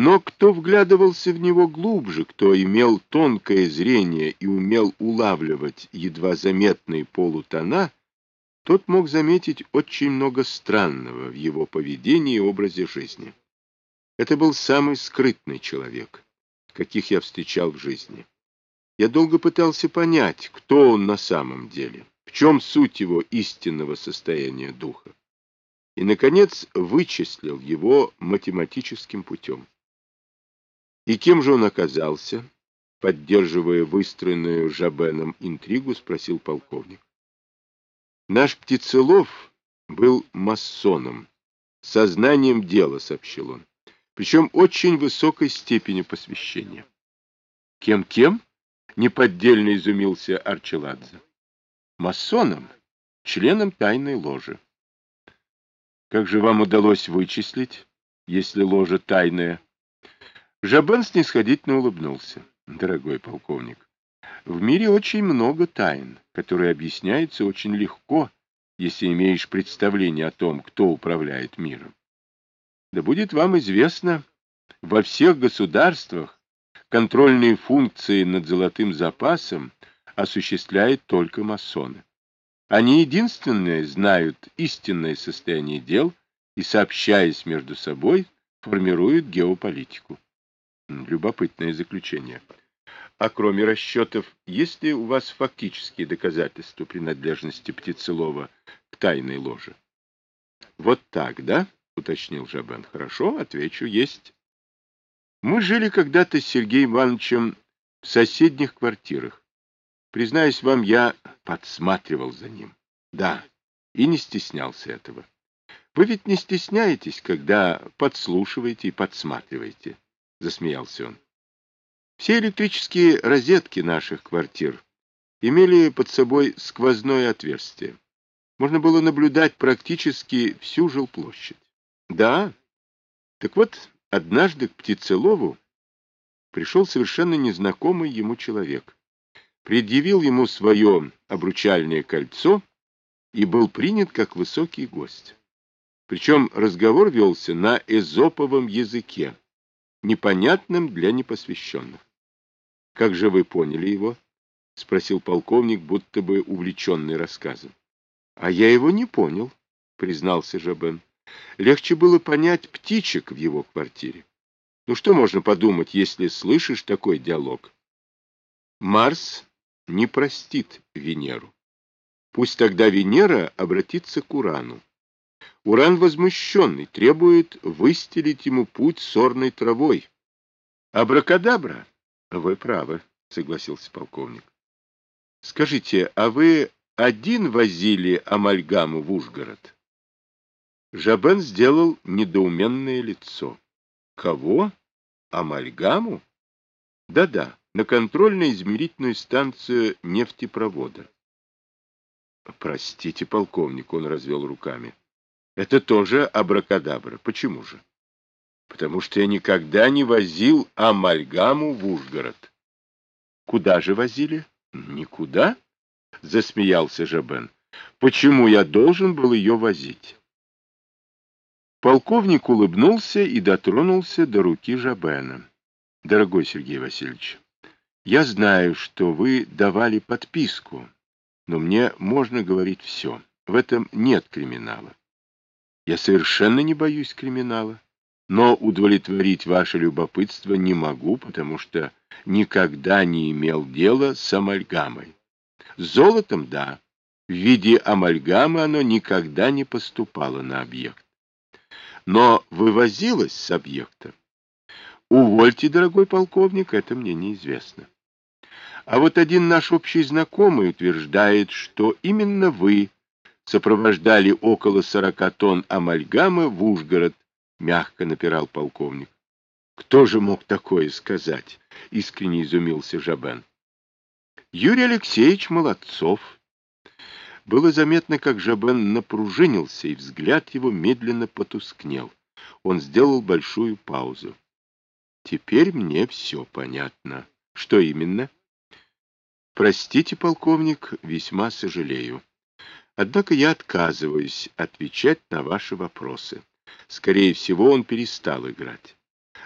Но кто вглядывался в него глубже, кто имел тонкое зрение и умел улавливать едва заметные полутона, тот мог заметить очень много странного в его поведении и образе жизни. Это был самый скрытный человек, каких я встречал в жизни. Я долго пытался понять, кто он на самом деле, в чем суть его истинного состояния духа. И, наконец, вычислил его математическим путем. И кем же он оказался? Поддерживая выстроенную Жабеном интригу, спросил полковник. Наш птицелов был масоном, сознанием дела, сообщил он, причем очень высокой степени посвящения. Кем-кем? Неподдельно изумился Арчеладзе. Масоном, членом тайной ложи. Как же вам удалось вычислить, если ложа тайная? Жабен снисходительно улыбнулся. Дорогой полковник, в мире очень много тайн, которые объясняются очень легко, если имеешь представление о том, кто управляет миром. Да будет вам известно, во всех государствах контрольные функции над золотым запасом осуществляют только масоны. Они единственные знают истинное состояние дел и, сообщаясь между собой, формируют геополитику. Любопытное заключение. А кроме расчетов, есть ли у вас фактические доказательства принадлежности Птицелова к тайной ложе? Вот так, да? уточнил Жабен. Хорошо, отвечу, есть. Мы жили когда-то с Сергеем Ивановичем в соседних квартирах. Признаюсь вам, я подсматривал за ним. Да, и не стеснялся этого. Вы ведь не стесняетесь, когда подслушиваете и подсматриваете. — засмеялся он. Все электрические розетки наших квартир имели под собой сквозное отверстие. Можно было наблюдать практически всю жилплощадь. Да, так вот, однажды к Птицелову пришел совершенно незнакомый ему человек. Предъявил ему свое обручальное кольцо и был принят как высокий гость. Причем разговор велся на эзоповом языке непонятным для непосвященных. — Как же вы поняли его? — спросил полковник, будто бы увлеченный рассказом. — А я его не понял, — признался Жабен. Легче было понять птичек в его квартире. Ну что можно подумать, если слышишь такой диалог? Марс не простит Венеру. Пусть тогда Венера обратится к Урану. Уран возмущенный, требует выстелить ему путь сорной травой. Абракадабра? Вы правы, согласился полковник. Скажите, а вы один возили амальгаму в Ужгород? Жабен сделал недоуменное лицо. Кого? Амальгаму? Да-да, на контрольно-измерительную станцию нефтепровода. Простите, полковник, он развел руками. Это тоже абракадабра. Почему же? Потому что я никогда не возил амальгаму в Ужгород. Куда же возили? Никуда, засмеялся Жабен. Почему я должен был ее возить? Полковник улыбнулся и дотронулся до руки Жабена. Дорогой Сергей Васильевич, я знаю, что вы давали подписку, но мне можно говорить все. В этом нет криминала. Я совершенно не боюсь криминала, но удовлетворить ваше любопытство не могу, потому что никогда не имел дела с амальгамой. С золотом — да. В виде амальгамы оно никогда не поступало на объект. Но вывозилось с объекта. Увольте, дорогой полковник, это мне неизвестно. А вот один наш общий знакомый утверждает, что именно вы сопровождали около сорока тонн амальгамы в Ужгород, мягко напирал полковник. Кто же мог такое сказать? Искренне изумился Жабен. Юрий Алексеевич Молодцов. Было заметно, как Жабен напружинился, и взгляд его медленно потускнел. Он сделал большую паузу. Теперь мне все понятно. Что именно? Простите, полковник, весьма сожалею. Однако я отказываюсь отвечать на ваши вопросы. Скорее всего, он перестал играть.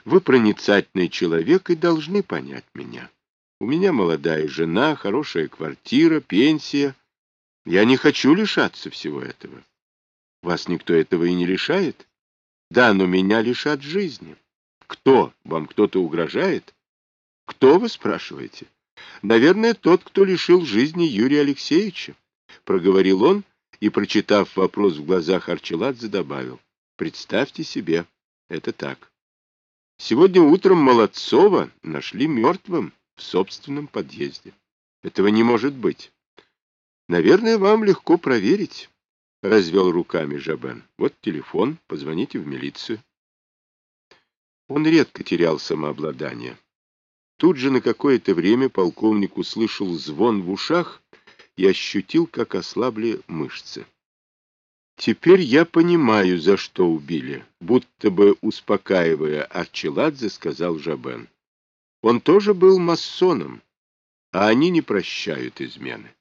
Вы проницательный человек и должны понять меня. У меня молодая жена, хорошая квартира, пенсия. Я не хочу лишаться всего этого. Вас никто этого и не лишает? Да, но меня лишат жизни. Кто? Вам кто-то угрожает? Кто, вы спрашиваете? Наверное, тот, кто лишил жизни Юрия Алексеевича. Проговорил он и, прочитав вопрос в глазах Арчеладзе, добавил. Представьте себе, это так. Сегодня утром Молодцова нашли мертвым в собственном подъезде. Этого не может быть. Наверное, вам легко проверить. Развел руками Жабен. Вот телефон, позвоните в милицию. Он редко терял самообладание. Тут же на какое-то время полковник услышал звон в ушах и ощутил, как ослабли мышцы. Теперь я понимаю, за что убили, будто бы успокаивая Арчеладзе, сказал Жабен. Он тоже был масоном, а они не прощают измены.